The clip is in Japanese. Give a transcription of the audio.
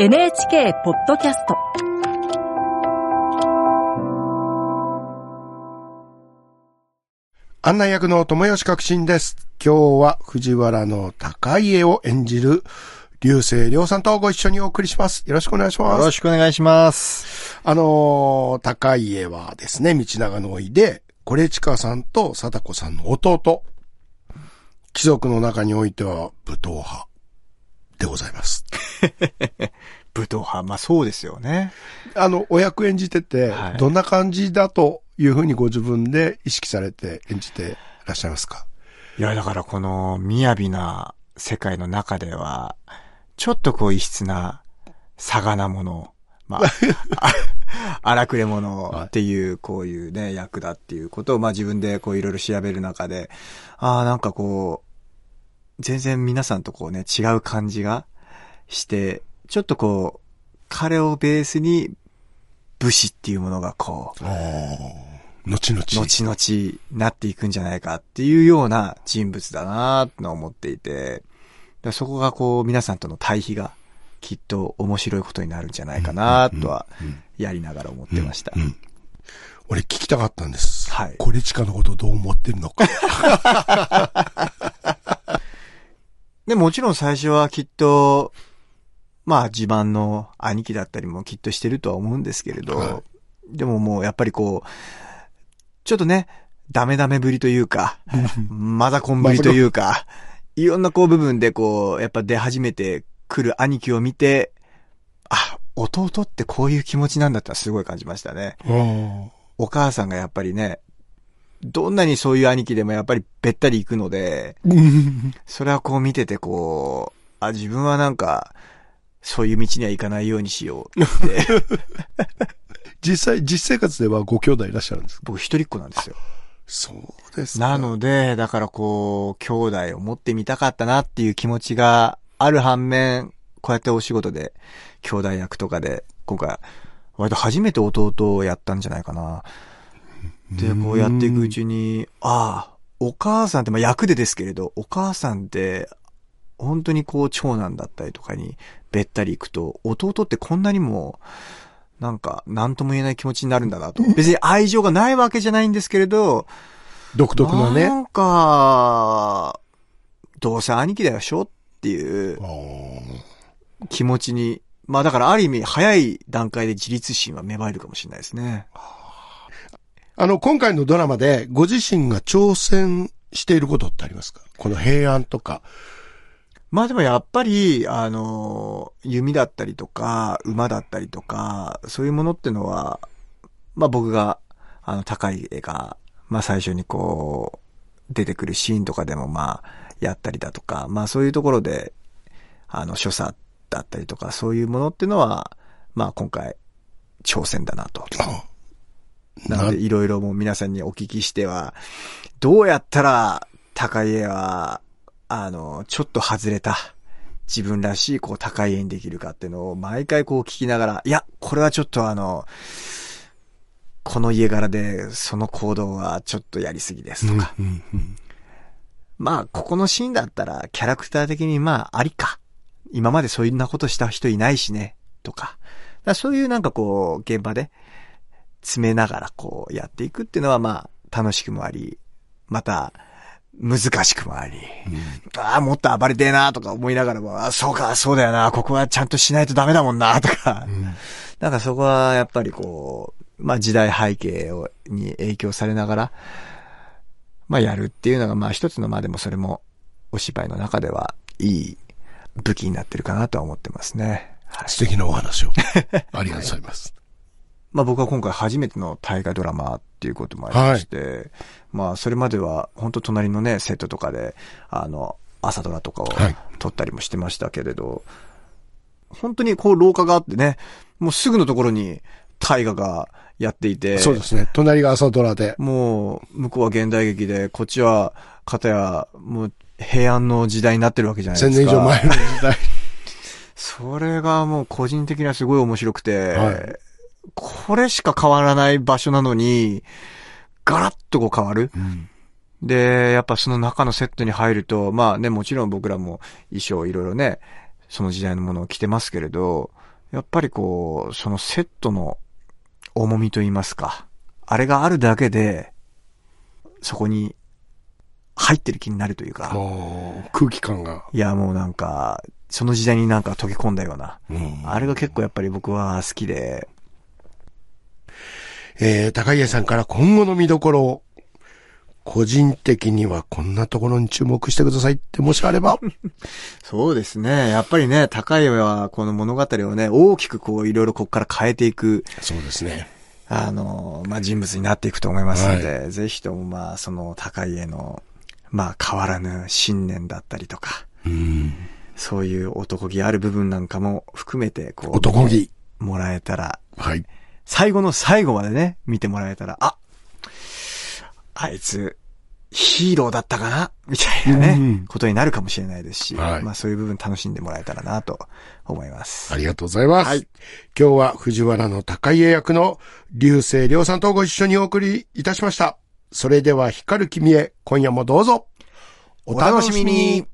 NHK ポッドキャスト案内役の友吉革新です。今日は藤原の高家を演じる流星涼さんとご一緒にお送りします。よろしくお願いします。よろしくお願いします。あのー高家はですね、道長のおいで、コレチカさんと貞子さんの弟。貴族の中においては武闘派でございます。武闘派、まあそうですよね。あの、お役演じてて、はいどんな感じだというふうにご自分で意識されて演じていらっしゃいますか？いや、だからこの雅な世界の中では、ちょっとこう異質な、差がなもの、まあ、あ荒くれ者っていう、こういうね、役だっていうことを、まあ自分でこういろいろ調べる中で、ああ、なんかこう、全然皆さんとこうね、違う感じがして、ちょっとこう、彼をベースに、武士っていうものがこう、後々。後々なっていくんじゃないかっていうような人物だなと思っていて、そこがこう皆さんとの対比がきっと面白いことになるんじゃないかなとはやりながら思ってました。うん俺聞きたかったんです。はいコレチカのことどう思ってるのか。で、もちろん最初はきっと、まあ自慢の兄貴だったりもきっとしてるとは思うんですけれど、はでももうやっぱりこう、ちょっとね、ダメダメぶりというか、マザコンぶりというか、いろんなこう部分でこう、やっぱ出始めてくる兄貴を見て、あ、弟ってこういう気持ちなんだってすごい感じましたね。お母さんがやっぱりね、どんなにそういう兄貴でもやっぱりべったり行くので、それはこう見ててこう、あ、自分はなんか、そういう道には行かないようにしようって。実際、実生活ではご兄弟いらっしゃるんですか？僕一人っ子なんですよ。そうですかなので、だからこう、兄弟を持ってみたかったなっていう気持ちがある反面、こうやってお仕事で、兄弟役とかで、今回、割と初めて弟をやったんじゃないかな。で、こうやっていくうちに、ああ、お母さんって、まあ役でですけれど、お母さんって、本当にこう長男だったりとかにべったり行くと、弟ってこんなにも、なんか、なんとも言えない気持ちになるんだなと。別に愛情がないわけじゃないんですけれど、独特なね。なんか、どうせ兄貴だよしょっていう気持ちに、まあだからある意味早い段階で自立心は芽生えるかもしれないですね。あの、今回のドラマでご自身が挑戦していることってありますか？この平安とか。まあでもやっぱり、あの、弓だったりとか、馬だったりとか、そういうものってのは、まあ僕が、あの、高い絵が、まあ最初にこう、出てくるシーンとかでもまあ、やったりだとか、まあそういうところで、あの、所作だったりとか、そういうものってのは、まあ今回、挑戦だなと。なので、いろいろもう皆さんにお聞きしては、どうやったら、高い絵は、あの、ちょっと外れた、自分らしい、こう、高い絵にできるかっていうのを、毎回こう聞きながら、いや、これはちょっとあの、この家柄で、その行動はちょっとやりすぎですとか。うんうんまあ、ここのシーンだったら、キャラクター的にまあ、ありか。今までそういうなことした人いないしね、とか。だからそういうなんかこう、現場で、詰めながらこう、やっていくっていうのはまあ、楽しくもあり、また、難しくもあり、ああ、もっと暴れてえな、とか思いながらも、あそうか、そうだよな、ここはちゃんとしないとダメだもんな、とか。なんかそこはやっぱりこう、まあ時代背景をに影響されながら、まあやるっていうのがまあ一つのまあでもそれもお芝居の中ではいい武器になってるかなとは思ってますね。はい。素敵なお話を。ありがとうございます。まあ僕は今回初めての大河ドラマっていうこともありまして、まあそれまでは本当隣のね、セットとかで、あの、朝ドラとかをはい撮ったりもしてましたけれど、本当にこう廊下があってね、もうすぐのところに大河がやっていて、そうですね。隣が朝ドラで。もう、向こうは現代劇で、こっちは、片や、もう、平安の時代になってるわけじゃないで1000すか。年以上前の時代。それがもう個人的にはすごい面白くて、はいこれしか変わらない場所なのに、ガラッとこう変わる。で、やっぱその中のセットに入ると、まあね、もちろん僕らも衣装いろいろね、その時代のものを着てますけれど、やっぱりこう、そのセットの重みと言いますか、あれがあるだけで、そこに入ってる気になるというか、空気感が。いやもうなんか、その時代になんか溶け込んだような、うん。あれが結構やっぱり僕は好きで、えー、高家さんから今後の見どころを、個人的にはこんなところに注目してくださいってもしあれば。そうですね。やっぱりね、高いはこの物語をね、大きくこういろいろここから変えていく、そうですね。あの、まあ、人物になっていくと思いますので、ぜひともまあ、その高いへの、まあ、変わらぬ信念だったりとか、うん。そういう男気ある部分なんかも含めて、こう、男気。もらえたら、はい。最後の最後までね、見てもらえたら、ああいつ、ヒーローだったかなみたいなね、うんことになるかもしれないですし、はいまあそういう部分楽しんでもらえたらなと思います。ありがとうございます。はい今日は藤原の高家役の流星涼さんとご一緒にお送りいたしました。それでは光る君へ今夜もどうぞ。お楽しみに